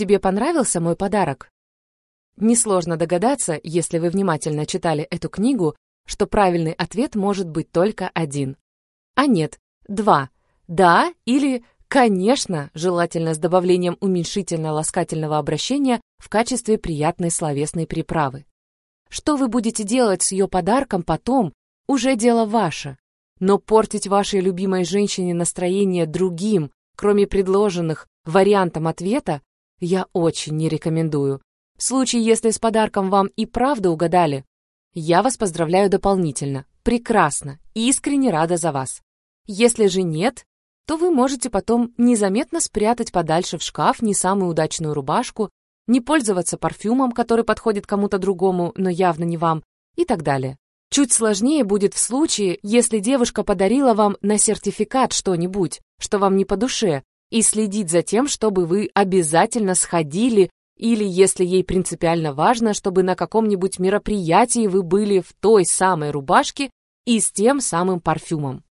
тебе понравился мой подарок? Несложно догадаться, если вы внимательно читали эту книгу, что правильный ответ может быть только один. А нет, два. Да или Конечно, желательно с добавлением уменьшительно-ласкательного обращения в качестве приятной словесной приправы. Что вы будете делать с ее подарком потом, уже дело ваше. Но портить вашей любимой женщине настроение другим, кроме предложенных вариантом ответа, я очень не рекомендую. В случае, если с подарком вам и правда угадали, я вас поздравляю дополнительно. Прекрасно, искренне рада за вас. Если же нет, то вы можете потом незаметно спрятать подальше в шкаф не самую удачную рубашку, не пользоваться парфюмом, который подходит кому-то другому, но явно не вам, и так далее. Чуть сложнее будет в случае, если девушка подарила вам на сертификат что-нибудь, что вам не по душе, и следить за тем, чтобы вы обязательно сходили, или, если ей принципиально важно, чтобы на каком-нибудь мероприятии вы были в той самой рубашке и с тем самым парфюмом.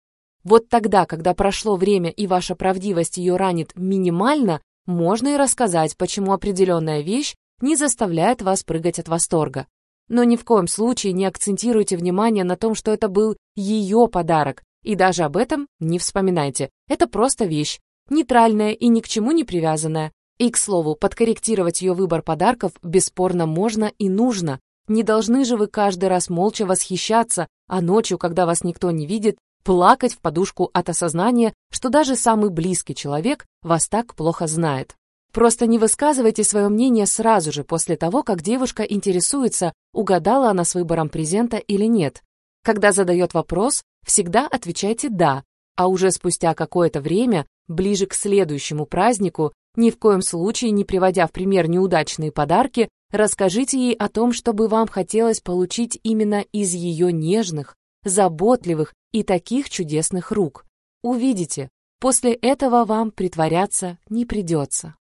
Вот тогда, когда прошло время и ваша правдивость ее ранит минимально, можно и рассказать, почему определенная вещь не заставляет вас прыгать от восторга. Но ни в коем случае не акцентируйте внимание на том, что это был ее подарок, и даже об этом не вспоминайте. Это просто вещь, нейтральная и ни к чему не привязанная. И, к слову, подкорректировать ее выбор подарков бесспорно можно и нужно. Не должны же вы каждый раз молча восхищаться, а ночью, когда вас никто не видит, плакать в подушку от осознания, что даже самый близкий человек вас так плохо знает. Просто не высказывайте свое мнение сразу же после того, как девушка интересуется, угадала она с выбором презента или нет. Когда задает вопрос, всегда отвечайте «да», а уже спустя какое-то время, ближе к следующему празднику, ни в коем случае не приводя в пример неудачные подарки, расскажите ей о том, что бы вам хотелось получить именно из ее нежных, заботливых и таких чудесных рук. Увидите, после этого вам притворяться не придется.